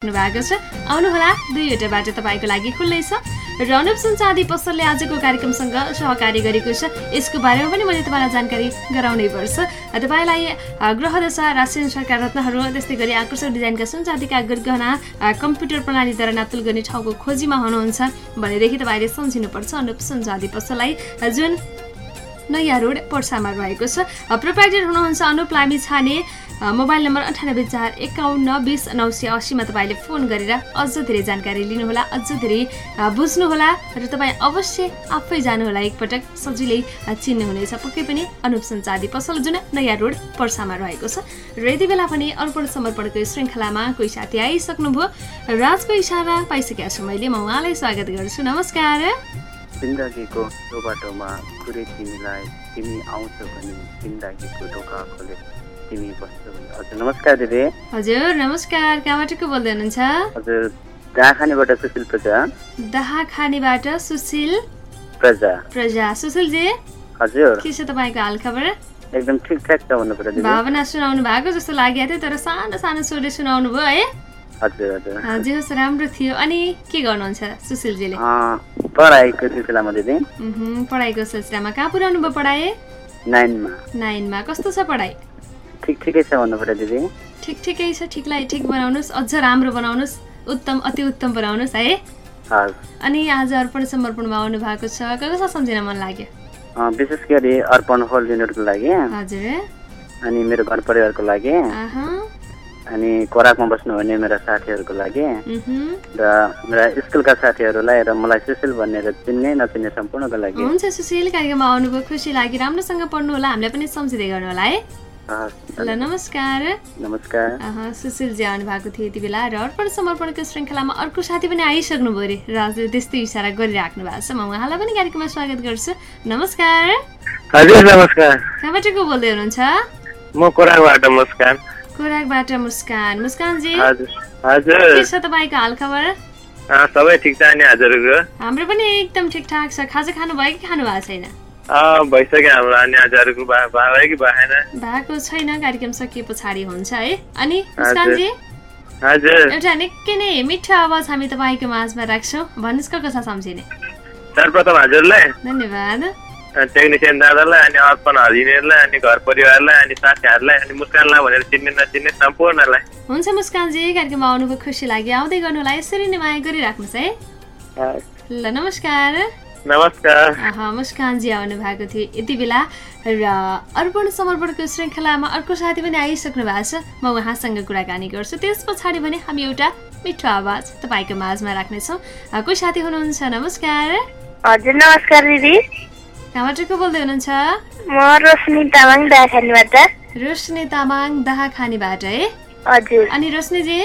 भएको छ। आउनुहोला दुईवटा बाटो तपाईँको लागि खुल्लै छ। र अनुप चाँदी पसलले आजको कार्यक्रमसँग सहकारी गरेको छ। यसको बारेमा पनि मैले तपाईँलाई जानकारी गराउनै पर्छ। तपाईँलाई ग्रहदशा राशियन सरकार रत्नहरू त्यस्तै गरी आकर्षक डिजाइनका सुनचाँदीका गहना कम्प्युटर प्रणालीद्वारा नाप्तुल गर्ने ठाउँको खोजीमा हुनुहुन्छ भनेदेखि तपाईँले सम्झिनुपर्छ। अनुप सुनचाँदी पसललाई जुन नयाँ रोड पर्सामा रहेको छ। प्रोपाइटर हुनुहुन्छ अनुप लामी छाने। मोबाइल नम्बर अन्ठानब्बे चार एकाउन्न बिस नौ सय असीमा तपाईँले फोन गरेर अझ धेरै जानकारी लिनुहोला अझ धेरै बुझ्नुहोला र तपाईँ अवश्य आफै जानुहोला एकपटक सजिलै चिन्नुहुनेछ। पक्कै पनि अनुप चाँदी पसल जुन नयाँ रोड पर्सामा रहेको छ। र यति बेला पनि अर्पण समर्पणको श्रृङ्खलामा कोही साथी आइसक्नुभयो। राजको इसारा पाइसकेका छु मैले। म उहाँलाई स्वागत गर्छु। नमस्कार। जिन्दगीको यो बाटोमा कुरै तिमीलाई तिमी आउँछौ भने जिन्दगीको ढोका खोले तिमी बस्छौ हजुर नमस्कार दिदी हजुर नमस्कार कहाँबाट को बोल्दै हुनुहुन्छ हजुर दाखानीबाट सुशील प्रजा दाहाखानीबाट सुशील प्रजा प्रजा सुशीलजी हजुर। के छ तपाईँको हाल खबर एकदम ठिकठाक छ भन्नु पर्यो भावना सुनाउनु भएको जस्तो लागेको थियो तर सानो सानो स्वरले सुनाउनु भयो है हजुर हजुर। जे होस् राम्रो थियो अनि के गर्नुहुन्छ सुशीलजीले पढाइको सिलसिलामा दिदी। पढाइको सिलसिलामा कहाँ पुऱ्याउनु भयो पढाइ? नाइनमा। नाइनमा। कस्तो छ पढाइ? ठिक ठिकै छ भन्नु पर्यो दिदी। ठिक ठिकै छ ठिकलाई ठिक बनाउनुहोस् अझ राम्रो बनाउनुहोस् उत्तम अति उत्तम बनाउनुहोस् है? अनि आज अर्पण समर्पणमा आउनु भएको छ कसलाई सम्झिन मन लाग्यो? विशेष गरी अर्पण होल युनिटको लागि। हजुर। अनि मेरो घर परिवारको लागि। अनि खोराकमा बस्नुहुने मेरा साथीहरूको लागि। र मेरा स्कुलका साथीहरूलाई र मलाई सुशील भनेर चिन्ने नचिन्ने सम्पूर्णको लागि। हुन्छ सुशील कार्यक्रममा आउनुभयो खुसी लाग्यो राम्रोसँग पढ्नु होला हामीलाई पनि सम्झिँदै गर्नु होला है? ल नमस्कार। नमस्कार। सुशीलजी आउनु भएको थियो यति बेला र अर्पण समर्पणको श्रृङ्खलामा अर्को साथी पनि आइसक्नु भयो अरे। र हजुर त्यस्तै इसारा गरिराख्नु भएको छ। म उहाँलाई पनि कार्यक्रममा स्वागत गर्छु। नमस्कार। हजुर नमस्कार। कहाँबाट को बोल्दै हुनुहुन्छ? म कोराकबाट मुस्कान। खोराकबाट मुस्कान। मुस्कानजी हजुर हजुर। के छ तपाईँको हालखबर? सबै ठिक छ नि हजुरको? हाम्रो पनि एकदम ठिकठाक छ। खाजा खानु भयो कि खानु भएको छैन? अँ, भइसक्यो हाम्रो अनि हजुरको भयो कि भएन? भएको छैन कार्यक्रम सकिए पछाडि हुन्छ है। अनि मुस्कानजी हजुर। एउटा निकै नै मिठो आवाज हामी तपाईँको माझमा राख्छौँ। भन्नुहोस् कसलाई सम्झिने? सर्वप्रथम हजुरलाई। धन्यवाद। टेक्निसियन दादालाई अनि अर्पण हलिनेलाई अनि घर परिवारलाई अनि साथीहरूलाई अनि मुस्कानलाई भनेर चिन्ने नचिन्ने सम्पूर्णलाई। हुन्छ मुस्कानजी कार्यक्रममा आउनुभयो खुसी लाग्यो आउँदै गर्नुलाई यसरी नै माया गरिराख्नुहोस् है। ल नमस्कार। नमस्कार। मुस्कानजी आउनु भएको थियो यति बेला र अर्पण समर्पणको श्रृङ्खलामा अर्को साथी पनि आइसक्नु भएको छ। म उहाँसँग कुराकानी गर्छु। त्यस पछाडि पनि हामी एउटा मिठो आवाज तपाईँको माझमा राख्नेछौँ। कोही साथी हुनुहुन्छ नमस्कार। हजुर नमस्कार दिदी। कहाँबाट को बोल्दै हुनुहुन्छ? म रोशनी तामाङ दाखानीबाट रोशनी तामाङ दाहाखानीबाट है? हजुर। अनि रोशनीजी?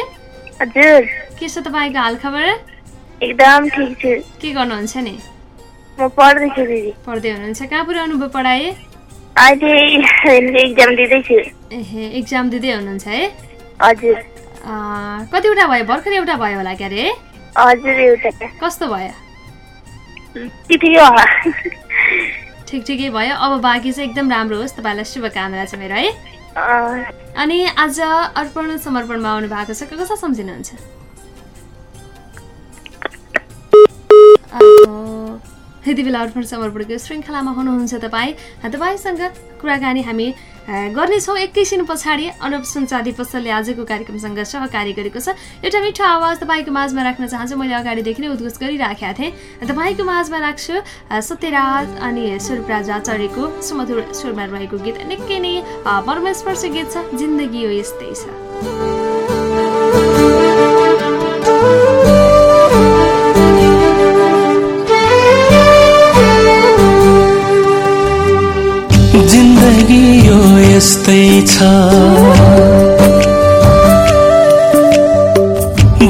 हजुर। के छ तपाईँको हालखबर? एकदम ठिक छु। के गर्नुहुन्छ नि? म पढ्दैछु दिदी। पढ्दै हुनुहुन्छ। कहाँ पुऱ्याउनु भयो पढाइ? अहिले इक्जाम दिँदैछु। एहे इक्जाम दिँदै हुनुहुन्छ है? हजुर। कतिवटा भयो? भर्खर एउटा भयो होला क्यारे? हजुर एउटा। कस्तो भयो? ठिकै ठिक भयो। अब बाँकी चाहिँ एकदम राम्रो होस्। तपाईँलाई शुभकामना छ मेरो है? अनि आज अर्पण समर्पणमा आउनु भएको छ। कसलाई सम्झिनुहुन्छ? अहो, यति बेला अर्पण समर्पणको श्रृङ्खलामा हुनुहुन्छ तपाईँ। तपाईँसँग कुराकानी हामी गर्नेछौँ एकैछिन पछाडि। अनुप सुनचाँदी पसलले आजको कार्यक्रमसँग सहकारी गरेको छ। एउटा मिठो आवाज तपाईँको माझमा राख्न चाहन्छु। मैले अगाडिदेखि नै उद्घोष गरिराखेका थिएँ। तपाईँको माझमा राख्छु सत्यराज अनि स्वरूपराज आचार्यको सुमधुर स्वरमा रहेको गीत। निकै नै मर्मस्पर्शी गीत छ। जिन्दगी यो यस्तै छ। छ।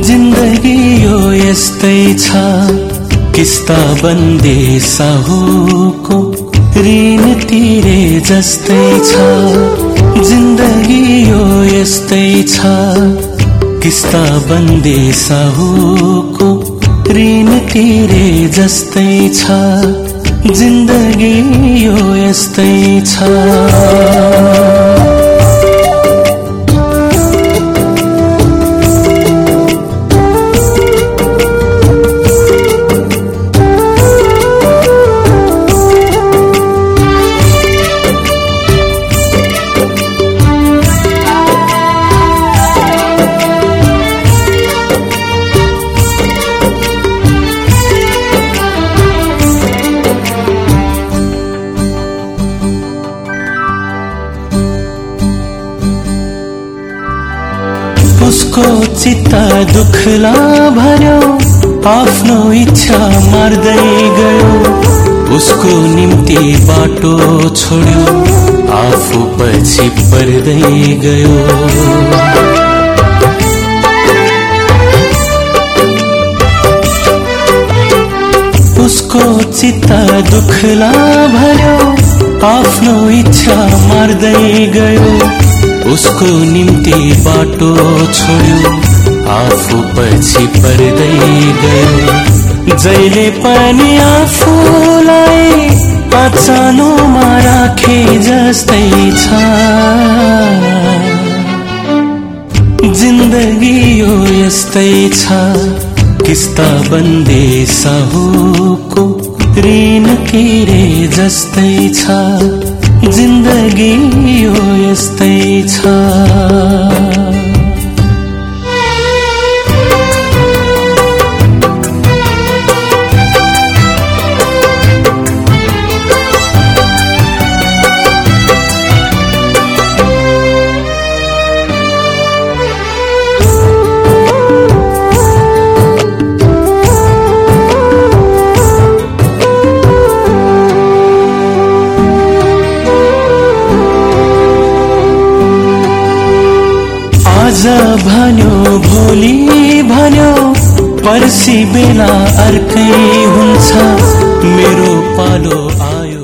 जिन्दगी यो यस्तै छ। किस्ता बन्दे साहुको ऋण तिरे जस्तै छ। जिन्दगी यो यस्तै छ। किस्ता बन्दे साहुको ऋण तिरे जस्तै छ। जिन्दगी यो यस्तै छ। चित्त दुखला भर्यो। आफ्नो इच्छा मार्दै गयो। उसको निम्ति बाटो छोड्यो। आफू पछि पर्दै गयो। उसको चित्त दुखला भर्यो। आफ्नो इच्छा मार्दै गयो। उसको निम्ति बाटो छोड्यो। आफू पछि पर्दै गयो। जहिले पनि आफूलाई पचालोमा राखे जस्तै छ। जिन्दगी यो यस्तै छ। किस्ता बन्दे साहुको ऋण तिरे जस्तै छ। जिन्दगी यो यस्तै छ। बेला अर्कै हुन्छ मेरो पालो आयो।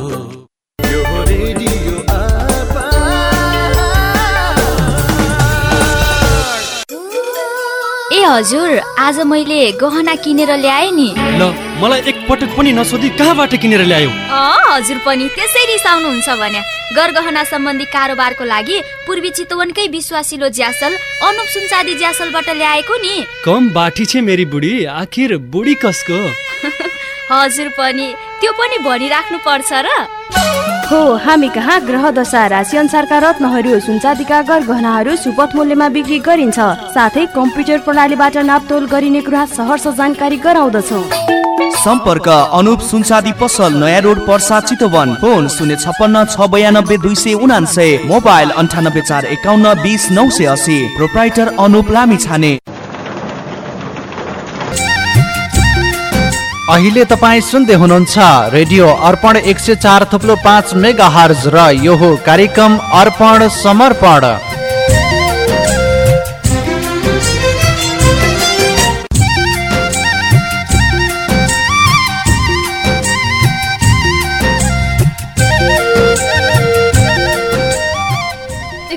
ए हजुर आज मैले गहना किनेर ल्याएँ नि। ल मलाई एकपटक पनि नसोधी कहाँबाट किनेर ल्यायो? अँ हजुर पनि त्यसै रिसाउनुहुन्छ भने। गरगहना सम्बन्धी कारोबारको लागि पूर्वी चितवनकै विश्वासिलो ज्यासल अनुप सुनचादी ज्यासलबाट ल्याएको नि। कम बाठी छे मेरी बुढी आखिर बुढी कसको? हजुर पनि त्यो पनि भनिराख्नु पर्छ र। हो हामी कहाँ ग्रह दशा राशि अनुसारका रत्नहरू सुनचाँदीका गरगहनाहरू सुपथ मूल्यमा बिक्री गरिन्छ। साथै कम्प्युटर प्रणालीबाट नापतोल गरिने कुरा सहर्ष जानकारी गराउँदछौ। सम्पर्क अनुप सुनसादी पसल नयाँ रोड पर्सा चितवन। फोन शून्य छप्पन्न छ बयानब्बे दुई सय उनान्सय मोबाइल अन्ठानब्बे चार एकाउन्न बिस नौ सय असी प्रोप्राइटर अनुप लामी छाने अहिले तपाईँ सुन्दै हुनुहुन्छ रेडियो अर्पण एक सय चार थुप्लो पाँच मेगा हर्ज र यो कार्यक्रम अर्पण समर्पण।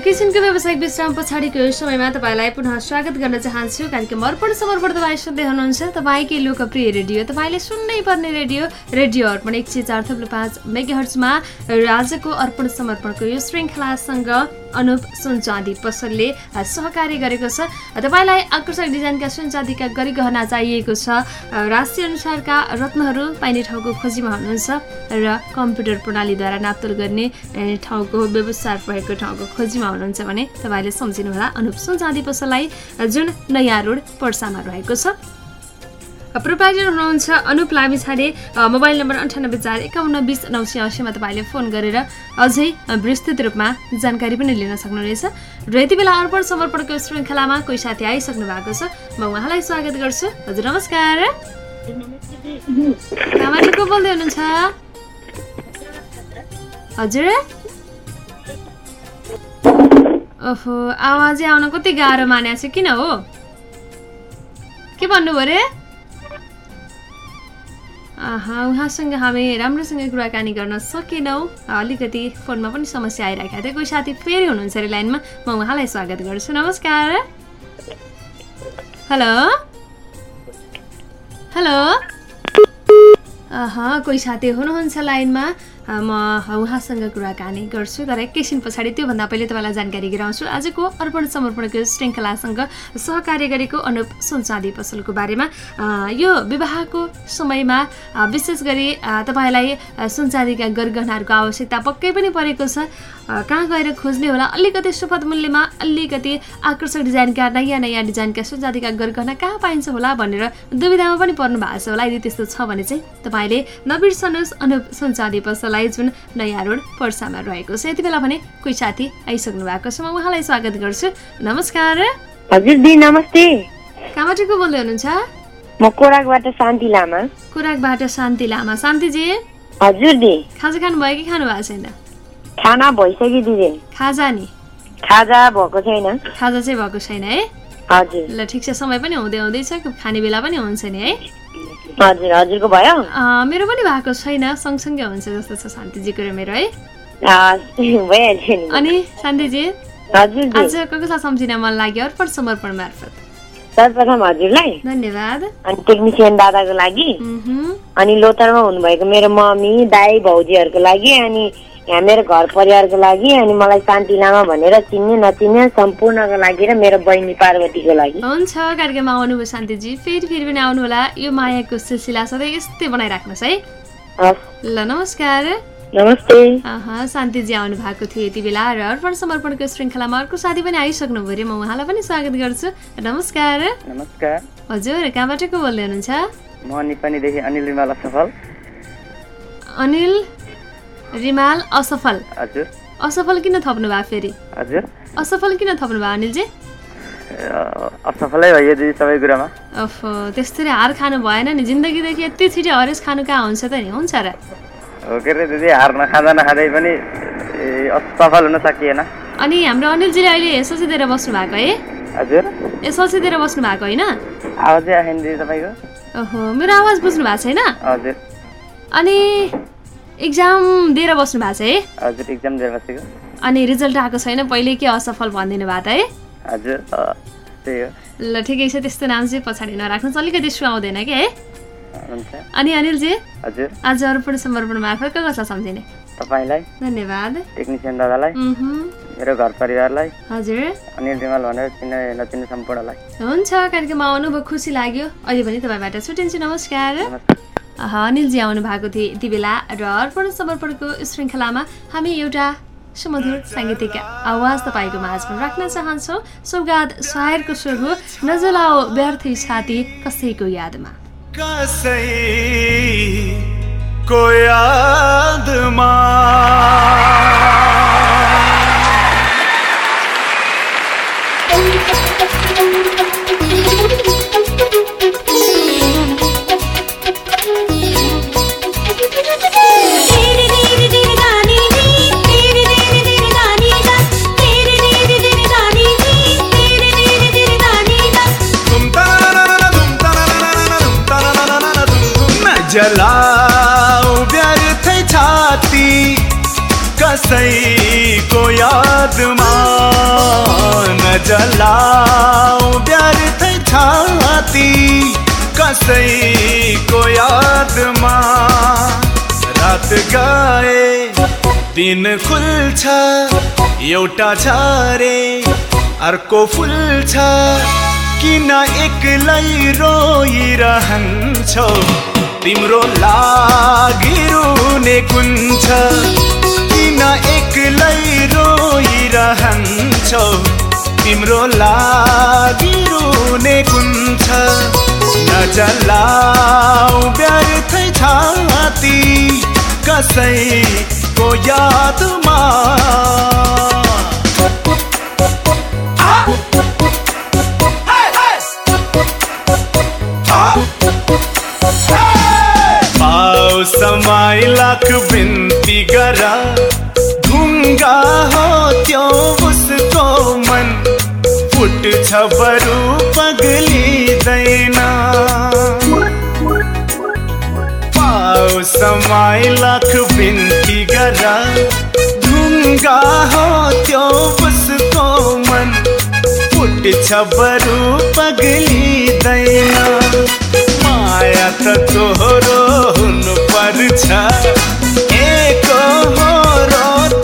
एकैछिनको व्यावसायिक विश्राम पछाडिको समयमा तपाईँलाई पुनः स्वागत गर्न चाहन्छु। कार्यक्रम अर्पण समर्पण तपाईँ सुन्दै हुनुहुन्छ। तपाईँकै लोकप्रिय रेडियो तपाईँले सुन्नै पर्ने रेडियो रेडियो अर्पण एक सय चार थप्लो पाँच मेगाहर्चमा राजको अर्पण समर्पणको यो श्रृङ्खलासँग अनुप सुन चाँदी पसलले सहकार्य गरेको छ। तपाईँलाई आकर्षक डिजाइनका सुन चाँदीका गरिगहना चाहिएको छ। राशि अनुसारका रत्नहरू पाइने ठाउँको खोजीमा हुनुहुन्छ र कम्प्युटर प्रणालीद्वारा नाप्तोल गर्ने ठाउँको व्यवसाय भएको ठाउँको खोजीमा हुनुहुन्छ भने तपाईँले सम्झिनुहोला। अनुप सुन चाँदी पसललाई जुन नयाँ रोड पर्सामा रहेको छ। प्रोपाइटर हुनुहुन्छ अनुप लामिछाने अ, मोबाइल नम्बर अन्ठानब्बे चार एकाउन्न बिस नौ सय असीमा तपाईँले फोन गरेर अझै विस्तृत रूपमा जानकारी पनि लिन सक्नुहुनेछ। र यति बेला अर्पण समर्पणको श्रृङ्खलामा कोही साथी आइसक्नु भएको छ म उहाँलाई स्वागत गर्छु। हजुर नमस्कार। को बोल्दै हुनुहुन्छ? हजुर। ओहो आवाजै आउन कति गाह्रो मानेको छ किन हो? के भन्नुभयो अरे उहाँसँग हामी राम्रोसँग कुराकानी गर्न सकेनौँ। अलिकति फोनमा पनि समस्या आइरहेको थियो। कोही साथी फेरि हुनुहुन्छ अरे लाइनमा? म उहाँलाई स्वागत गर्छु। नमस्कार। हेलो। हेलो। कोही साथी हुनुहुन्छ लाइनमा? म उहाँसँग कुराकानी गर्छु तर एकैछिन पछाडि त्योभन्दा पहिले तपाईँलाई जानकारी गराउँछु। आजको अर्पण समर्पणको श्रृङ्खलासँग सहकार्य गरेको अनुप सुनचाँदी पसलको बारेमा। यो विवाहको समयमा विशेष गरी तपाईँलाई सुनचाँदीका गरगहनाहरूको आवश्यकता पक्कै पनि परेको छ। कहाँ गएर खोज्ने होला? अलिकति सुपथ मूल्यमा अलिकति आकर्षक डिजाइनका नयाँ नयाँ डिजाइनका सुनचाँदीका गरगहना कहाँ पाइन्छ होला भनेर दुविधामा पनि पर्नु भएको छ होला। यदि त्यस्तो छ भने चाहिँ तपाईँले नबिर्सनुहोस् अनुप सुनचाँदी पसललाई जुन नयाँ रोड पर्सामा रहेको छ। यति बेला भने कोही साथी आइसक्नु भएको छ। म उहाँलाई स्वागत गर्छु। नमस्कार। हजुर दी नमस्ते। कहाँबाट को बोल्दै हुनुहुन्छ? म कोराकबाट शान्ति लामा। कुराकबाट शान्ति लामा। शान्तिजी। हजुर दी। खाजा खानुभयो कि खानु भएको छैन? खाना भइसक्यो दिदी खाजा नि खाजा भएको छैन खाजा चाहिँ भएको छैन है हजुर ल ठिक छ समय पनि हुँदै हुँदैछ खाने बेला पनि हुन्छ नि है हजुर हजुरको भयो मेरो पनि भएको छैन सँगसँगै हुन्छ जस्तो छ शान्तिजीको र मेरो है अनि शान्तिजी आज को कसलाई सम्झिन मन लाग्यो अर्पण समर्पण मार्फत सर्वप्रथम हजुरलाई धन्यवाद अनि टेक्निसियन दादाको लागि। अनि लोथरमा हुनुभएको मेरो मम्मी दाई भाउजूहरूको लागि अनि यहाँ मेरो घर परिवारको लागि अनि मलाई शान्ति लामा भनेर चिन्ने नचिन्ने सम्पूर्णको लागि र मेरो बहिनी पार्वतीको लागि। हुन्छ कार्यक्रममा आउनुभयो शान्तिजी। फेरि फेरि पनि आउनुहोला। यो मायाको सिलसिला सधैँ यस्तै बनाइराख्नुहोस् है। ल नमस्कार। नमस्ते। अहँ, शान्तिजी आउनु भएको थियो यति बेला र अर्पण समर्पणको श्रृङ्खलामा अर्को साथी पनि आइसक्नु भयो म उहाँलाई पनि स्वागत गर्छु। नमस्कार। नमस्कार। हजुर कहाँबाट को बोल्दै हुनुहुन्छ? म निपानीदेखि अनिल रिमाला सफल। अनिल रिमाल असफल। असफल किन थप्नु भयो फेरि? असफल किन थप्नु भयो अनिलजी? असफलै भयो दिदी सबै कुरामा। हार खानु भएन नि। जिन्दगीदेखि यति छिटो हरेस खानु कहाँ हुन्छ त नि? हुन्छ र। हो के अरे दिदी हार नखाँदा नखाँदै पनि असफल हुन सकिएन। अनि हाम्रो अनिलजीले अहिले एसएलसी दिएर बस्नु भएको है? हजुर। एसएलसी दिएर बस्नु भएको होइन? आवाजै आएन दिदी तपाईँको। ओहो मेरो आवाज बुझ्नु भएको छैन? हजुर। अनि इक्जाम दिएर बस्नु भएको छ है? हजुर इक्जाम दिएर बसेको। अनि रिजल्ट आएको छैन पहिले के असफल भनिदिनु भएको त है? हजुर त्यही हो। ल ठिकै छ त्यस्तो नाम चाहिँ पछाडि नराख्नुहोस् अलिकति सुहाउँदैन कि है? अनि अनिलजी हजुर। आज अर्पण समर्पण मार्फत को कसलाई सम्झिने? तपाईँलाई। धन्यवाद। टेक्निसियन दादालाई। मेरो घर परिवारलाई। हजुर। अनिल रिमाल भनेर चिन्ने नचिन्ने सम्पूर्णलाई। हुन्छ कार्यक्रममा आउनुभयो खुसी लाग्यो। अहिले पनि तपाईँबाट छुट्टिन्छु नमस्कार। अनिलजी आउनु भएको थियो यति बेला र अर्पण समर्पणको श्रृङ्खलामा हामी एउटा सुमधुर साङ्गीतिक आवाज तपाईँको माझमा राख्न चाहन्छौँ। सौगात सायरको स्वर हो नजलाओ व्यर्थी छाती कसैको यादमा। कसैको यादमा। जलाऊ व्यर्थै छाती कसैको यादमा न जलाऊ व्यर्थै छाती कसैको यादमा रात गए दिन खुल्छ एउटा झरे अर्को फुल्छ किन एक्लै रोइरहन्छौ? तिम्रो लागि रुने कुन छ? किन एक्लै रोइरहन्छौ? तिम्रो लागि रुने कुन छ? नजलाऊ व्यर्थै छाती कसैको यादमा। पाउ समय लाख बिन्ती गर। ढुङ्गा हो त्यो उसको मन। फुट्छ बरु पग्लिँदैन पाउ समय लाख बिन्ती गर। ढुङ्गा हो त्यो उसको मन। फुट्छ बरु पग्लिँदैन माया त तोरो हुनु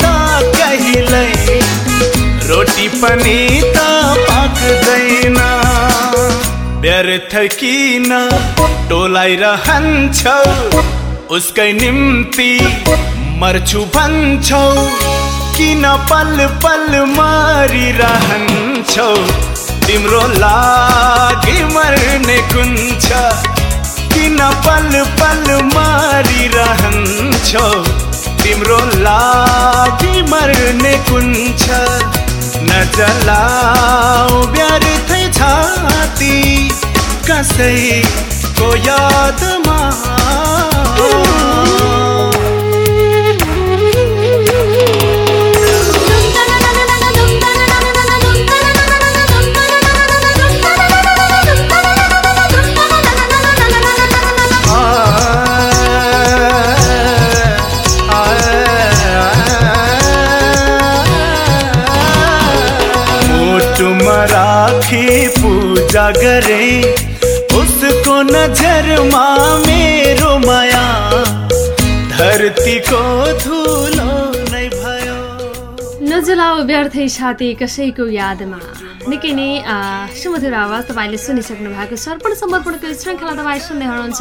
त कहिल्यै रोटी पनि त पाक्दैन व्यर्थ किन टोलाइरहन्छौ उसकै निम्ति मर्छु भन्छौ किन पल पल मारिरहन्छौ तिम्रो लागि मर्ने कुन छ। किन पल पल मारिरहन्छौ तिम्रो लागि मर्ने कुन छ? न नजलाऊ व्यर्थै छाती। कसैको यादमा गरे उसको नजरमा मेरो माया धरतीको धुलो नै भयो। नजलाउ व्यर्थै छाती कसैको यादमा निकै नै सुमधुर आवाज तपाईँले सुनिसक्नु भएको छ। समर्पणको श्रृङ्खला तपाईँ सुन्दै हुनुहुन्छ।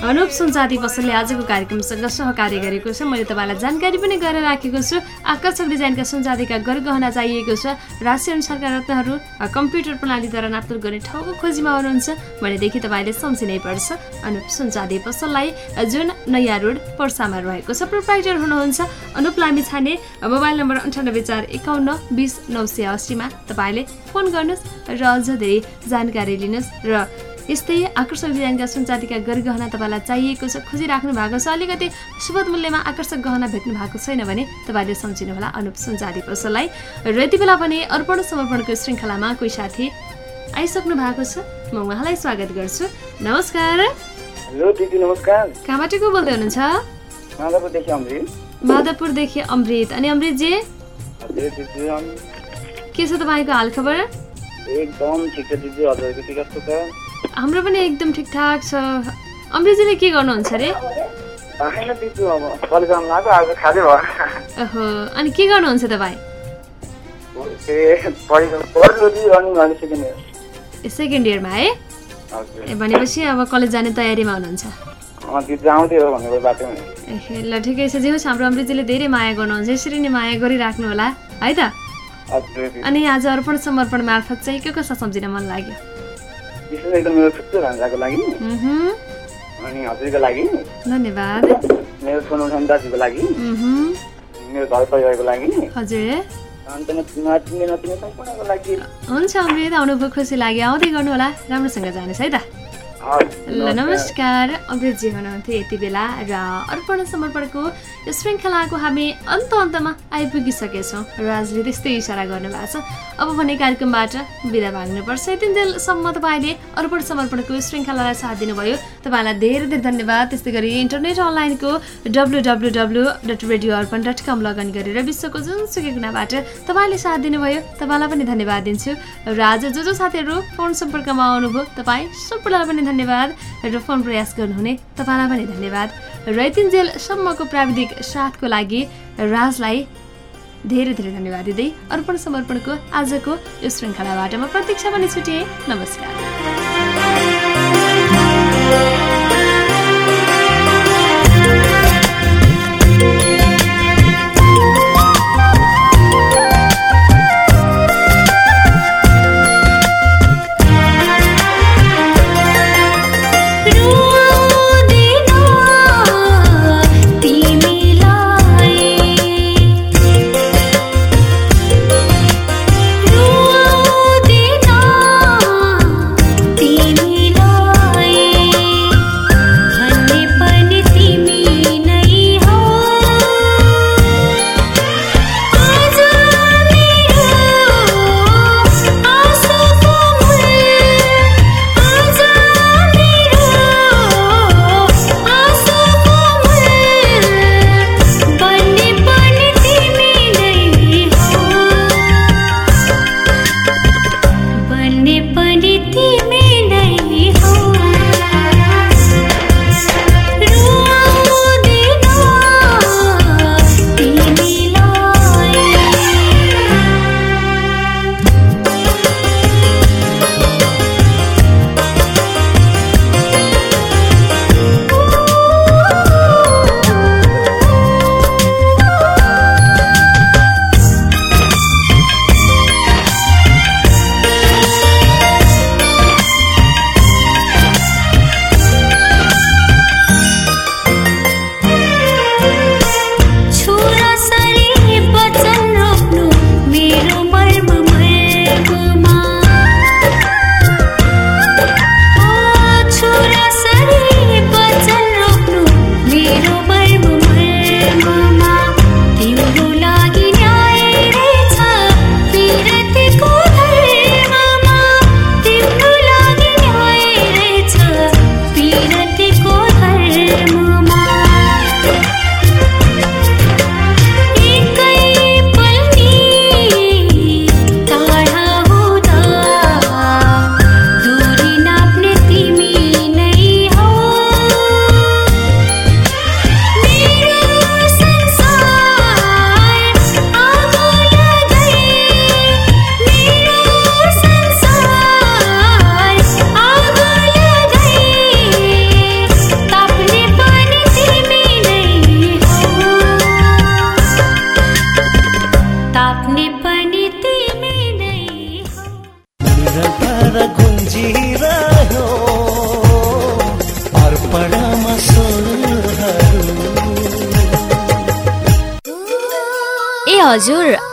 अनुप सुनजाति पसलले आजको कार्यक्रमसँग सहकार्य गरेको छ। मैले तपाईँलाई जानकारी पनि गरेर राखेको छु। आकर्षक डिजाइनका सुनजातिका गरगहना चाहिएको छ। अनुसारका रत्नहरू कम्प्युटर प्रणालीद्वारा नाप्तोल गर्ने ठाउँको खोजीमा हुनुहुन्छ। भनेदेखि तपाईँले सम्झिनै पर्छ। अनुप सुनजाति पसललाई जुन नयाँ रोड पर्सामा रहेको छ। प्रोप्राइटर हुनुहुन्छ अनुप लामी छाने मोबाइल नम्बर अन्ठानब्बे चार एकाउन्न बिस नौ सय अस्सीमा तपाईँले फोन गर्नुहोस् र अझ धेरै जानकारी लिनुहोस् र यस्तै आकर्षक डिजाइनका सुनचाँदीका गरगहना तपाईँलाई चाहिएको छ खोजिराख्नु भएको छ अलिकति सुपथ मूल्यमा आकर्षक गहना भेट्नु भएको छैन भने तपाईँले सम्झिनुहोला अनुप सुनचाँदी पसललाई। र यति बेला पनि अर्पण समर्पणको श्रृङ्खलामा कोही साथी आइसक्नु भएको छ म उहाँलाई स्वागत गर्छु। नमस्कार। हेलो दिदी नमस्कार। कहाँबाट को बोल्दै हुनुहुन्छ? माधवपुरदेखि अमृत। अनि अमृतजी? के छ तपाईँको हालखबर एकदम ठिक छ दिदी हजुरको के कस्तो छ? हाम्रो पनि एकदम ठिकठाक छ। अमृतजीले के गर्नुहुन्छ अरे? ओहो अनि के गर्नुहुन्छ तपाईँ? सेकेन्ड इयर सेकेन्ड इयरमा है? ए भनेपछि अब कलेज जाने तयारीमा हुनुहुन्छ। ए ल ठिकै छ। जे होस् हाम्रो अमृतजीले धेरै माया गर्नुहुन्छ यसरी नै माया गरिराख्नु होला है त? अनि आज अर्पण समर्पण मार्फत चाहिँ के कसो सम्झिन मन लाग्यो? विशेष एकदम मेरो छुट्टो भान्जाको लागि मह्म, अनि हजुरको लागि धन्यवाद। मेरो उठाउने दाजुको लागि। मेरो घर परिवारको लागि हजुर। हुन्छ अमृत आउनुभयो खुसी लाग्यो। आउँदै गर्नु होला। राम्रोसँग जानुहोस् है त। ल नमस्कार। अमृतजी हुनुहुन्थ्यो यति बेला र अर्पण समर्पणको यो श्रृङ्खलाको हामी अन्त अन्तमा आइपुगिसकेछौँ राजले त्यस्तै इसारा गर्नुभएको छ। अब भने कार्यक्रमबाट बिदा भाग्नुपर्छ यतिन्जेलसम्म तपाईँले अर्पण समर्पणको श्रृङ्खलालाई साथ दिनुभयो। तपाईँलाई धेरै धेरै धन्यवाद। त्यस्तै गरी इन्टरनेट अनलाइनको W W W dot radio Arpan dot com login गरेर विश्वको जुनसुकै कुनाबाट तपाईँले साथ दिनुभयो। तपाईँलाई पनि धन्यवाद दिन्छु। र आज जो जो साथीहरू फोन सम्पर्कमा आउनुभयो तपाईँ सम्पूर्णलाई पनि धन्यवाद र फोन प्रयास गर्नुहुने तपाईँलाई पनि धन्यवाद। र यतिन्जेलसम्मको प्राविधिक साथको लागि राजलाई धेरै धेरै धन्यवाद दिँदै अर्पण समर्पणको आजको यो श्रृङ्खलाबाट म प्रतीक्षा पनि छुटिएँ नमस्कार।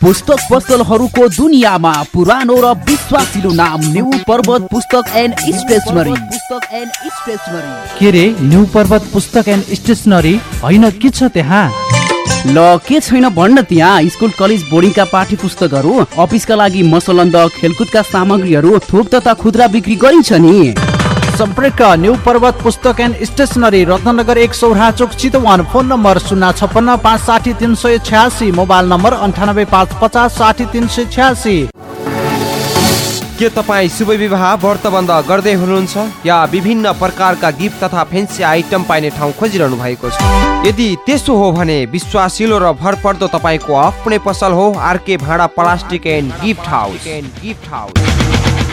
पुस्तक पसलहरूको दुनियाँमा पुरानो र विश्वासिलो नाम new Parvat Pustak and stationery. Pustak and stationery के रे new Parvat Pustak and stationery? होइन के छ त्यहाँ? ल के छैन भन्न त्यहाँ? स्कुल कलेज बोर्डिङका पाठ्य पुस्तकहरू अफिसका लागि मसलन्द खेलकुदका सामग्रीहरू थोक तथा खुद्रा बिक्री गरिन्छ नि। सम्पर्क new Parvat Pustak and stationery Ratnanagar एक सौरा चोक चितवन। फोन नम्बर शून्य छप्पन्न पाँच साठी तिन सय छ्यासी। मोबाइल नम्बर अन्ठानब्बे पाँच पचास साठी तिन सय छ्यासी। के तपाईँ शुभ विवाह व्रतबन्ध गर्दै हुनुहुन्छ या विभिन्न प्रकारका गिफ्ट तथा फेन्सी आइटम पाइने ठाउँ खोजिरहनु भएको छ? यदि त्यसो हो भने विश्वासिलो र भरपर्दो तपाईँको आफ्नै पसल हो R K Bhanda plastic and gift house and gift house.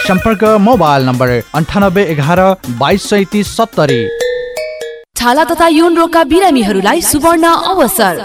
सम्पर्क मोबाइल नम्बर अन्ठानब्बे एघार बाइस सैतिस सत्तरी। छाला तथा यौन रोगका बिरामीहरूलाई सुवर्ण अवसर।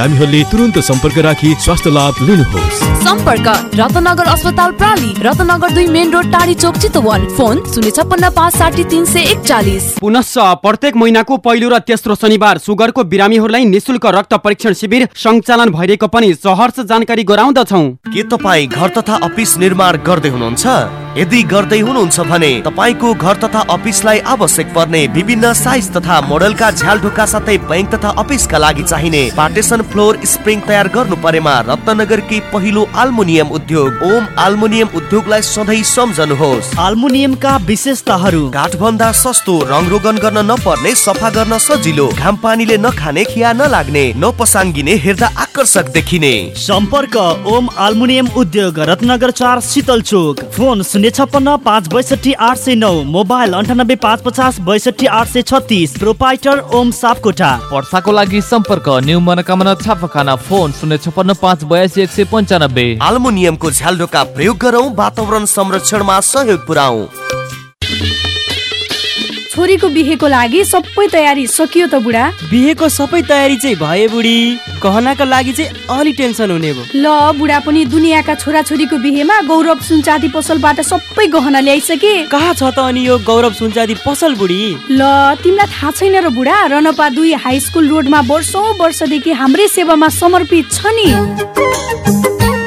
बिरामीहरूले तुरन्त सम्पर्क राखी स्वास्थ्य लाभ लिनुहोस्। सम्पर्क रत्नगर अस्पताल प्राली रत्नगर दुई मेन रोड टाढी चोक चितवन। फोन शून्य छप्पन्न पाँच साठी तिन सय एकचालिस। पुनश्च प्रत्येक महिनाको पहिलो र तेस्रो शनिबार सुगरको बिरामीहरूलाई निशुल्क रक्त परीक्षण शिविर सञ्चालन भइरहेको पनि सहर्ष जानकारी गराउँदछौ। के तपाईँ घर तथा अफिस निर्माण गर्दै हुनुहुन्छ? यदि गर्दै हुनुहुन्छ भने तपाईँको घर तथा अफिसलाई आवश्यक पर्ने विभिन्न साइज तथा मोडलका झ्याल ढोका साथै बैंक तथा अफिसका लागि चाहिने पार्टेसन फ्लोर स्प्रिङ तयार गर्नु परेमा रत्नगरकै पहिलो आल्मुनियम उद्योग। ओम आल्मुनियम उद्योगलाई सधैँ सम्झनुहोस्। आल्मुनियमका विशेषताहरू। काठभन्दा सस्तो रङ रोगन गर्न नपर्ने सफा गर्न सजिलो घाम पानीले नखाने खिया नलाग्ने नपसाङ्गिने हेर्दा आकर्षक देखिने। सम्पर्क ओम आल्मुनियम उद्योग रत्नगर चार शीतल चोक। फोन शून्य छप्पन्न पाँच बैसठी आठ सय नौ। मोबाइल अन्ठानब्बे पाँच पचास बैसठी आठ सय छत्तिस। प्रोपाइटर ओम सापकोटा वर्षाको लागि सम्पर्क न्यू मनोकामना छापाखाना फोन शून्य छप्पन्न पाँच बयासी एक सय पन्चानब्बे। आल्मुनियमको झ्यालडोका प्रयोग गरौँ वातावरण संरक्षणमा सहयोग पुऱ्याउ छोरीको बिहेको लागि सबै तयारी सकियो त बुढा। बिहेको सबै तयारी चाहिँ भए बुढी। गहनाको लागि चाहिँ अलि टेन्सन हुने भयो। ल बुढा पनि दुनियाँका छोराछोरीको बिहेमा गौरव सुनचाँदी पसलबाट सबै गहना ल्याइसके। कहाँ छ त अनि यो गौरव सुनचाँदी पसल बुढी? ल तिमीलाई थाहा छैन र बुढा रनपा दुई हाई स्कुल रोडमा वर्षौँ वर्षदेखि हाम्रै सेवामा समर्पित छ नि।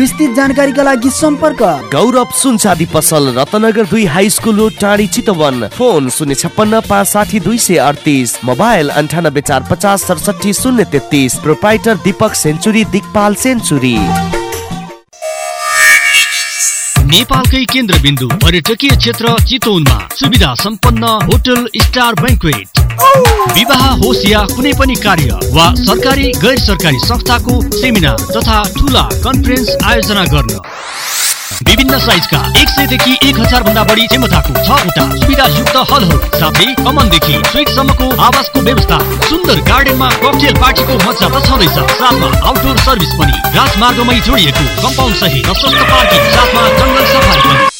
विस्तृत जानकारीका लागि सम्पर्क। गौरव सुनचाँदी पसल रत्नगर दुई हाई स्कुल रोड टाढी चितवन। फोन शून्य छप्पन्न पाँच साठी दुई सय अडतिस। मोबाइल अन्ठानब्बे चार पचास सडसठी शून्य तेत्तिस। Proprietor Deepak century Digpal century. नेपालकै केन्द्रबिन्दु पर्यटकीय क्षेत्र चितवनमा सुविधा सम्पन्न होटल स्टार ब्याङ्कवेट। विवाह होस् या कुनै पनि कार्य वा सरकारी गैर सरकारी संस्थाको सेमिनार तथा ठुला कन्फरेन्स आयोजना गर्न। विभिन्न साइजका एक सयदेखि एक हजार भन्दा बढी क्षमताको छवटा सुविधायुक्त हलहरू साथै कमनदेखि स्विटसम्मको आवासको व्यवस्था सुन्दर गार्डनमा ककटेल पार्टीको मजा त छँदैछ साथमा आउटडोर सर्भिस पनि राजमार्गमै जोडिएको कम्पाउन्ड सहित प्रशस्त पार्किङ साथमा जङ्गल सफारी पनि।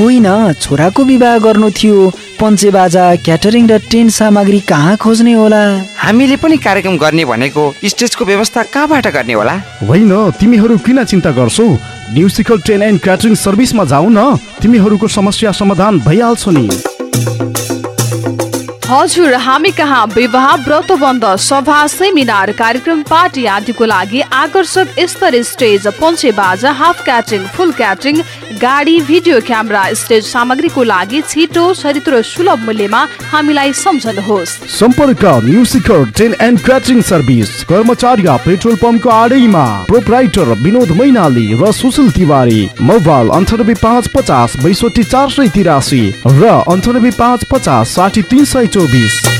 होइन छोराको विवाह गर्नु थियो। पञ्चे बाजा क्याटरिङ र टेन्ट सामग्री कहाँ खोज्ने होला? हामीले पनि कार्यक्रम गर्ने भनेको स्टेजको व्यवस्था कहाँबाट गर्ने होला? होइन तिमीहरू किन चिन्ता गर्छौ? शिखर ट्रेन एन्ड क्याटरिङ सर्भिसमा जाऊ न तिमीहरूको समस्या समाधान भइहाल्छ नि। हजुर हामी कहाँ? विवाह व्रतबन्ध सभा सेमिनार कार्यक्रम पार्टी आदिको लागि आकर्षक स्तर स्टेज पञ्चे बाजा हाफ क्याटरिङ फुल क्याटरिङ गाडी भिडियो क्यामेरा स्टेज सामग्रीको लागि छिटो सरित सुलभ मूल्यमा हामीलाई सम्झनुहोस्। सम्पर्क new Shikhar train and catering service कर्मचारी पेट्रोल पम्पको आडैमा। प्रोपराइटर विनोद मैनाली र सुशील तिवारी। मोबाइल अन्ठानब्बे पाँच पचास बैसठी चार सय तिरासी र अन्ठानब्बे पाँच पचास साठी तिन सय चौबिस।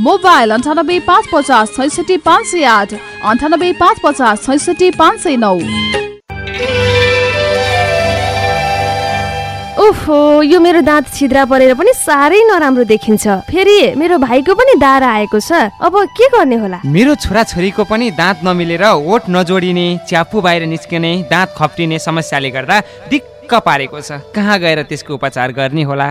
मोबाइल अन्ठानब्बे पाँच पचास छैसठी पाँच सय आठ अन्ठानब्बे पाँच पचास छैसठी पाँच सय नौ। ओहो यो मेरो दाँत छिद्रा परेर पनि साह्रै नराम्रो देखिन्छ। फेरि मेरो भाइको पनि दारा आएको छ। अब के गर्ने होला? मेरो छोराछोरीको पनि दाँत नमिलेर ओठ नजोडिने च्यापु बाहिर निस्किने दाँत खप्टिने समस्याले गर्दा दिक्क पारेको छ। कहाँ गएर त्यसको उपचार गर्ने होला?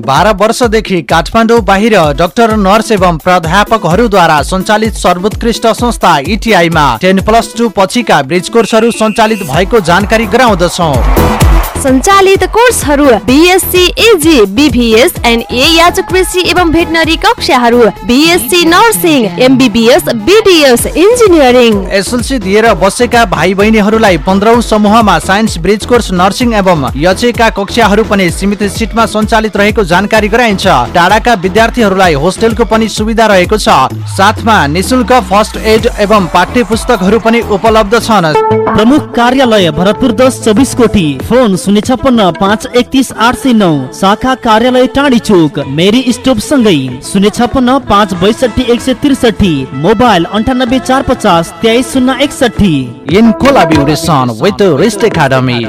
बाह्र वर्षदेखि काठमाडौँ बाहिर डाक्टर नर्स एवं प्राध्यापकहरूद्वारा सञ्चालित सर्वोत्कृष्ट संस्था इटिआईमा टेन प्लस टू पछिका ब्रिज कोर्सहरू सञ्चालित भएको जानकारी गराउँदछौ। सञ्चालित कोर्सहरू बिएससी एजी बिभिएस एन्ड ए याचक कृषि एवं भेटनरी कक्षाहरू BSc nursing MBBS BDS engineering. SLC दिएर बसेका भाइ बहिनीहरूलाई पन्ध्रौं समूहमा साइन्स ब्रिज कोर्स नर्सिङ एवं यचेका कक्षाहरू पनि सीमित सिटमा सञ्चालित रहेको जानकारी गराइन्छ। टाढाका विद्यार्थीहरूलाई होस्टेलको पनि सुविधा रहेको छ। साथमा निशुल्क फर्स्ट एड एवं पाठ्य पुस्तकहरू पनि उपलब्ध छन्। प्रमुख कार्यालय भरतपुर दस चौबिस कोटी फोन शून्य छप्पन्न पाँच एकतिस आठ सय नौ शाखा कार्यालय टाढी चोक मेरी स्टोप सँगै शून्य छप्पन्न पाँच बैसठी एक सय त्रिसठी मोबाइल अन्ठानब्बे चार पचास तेइस शून्य एकसठी। In collaboration with rest academy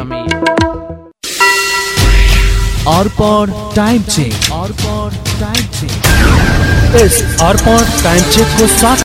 Arpan time check Arpan time check yes Arpan time चेकको साथ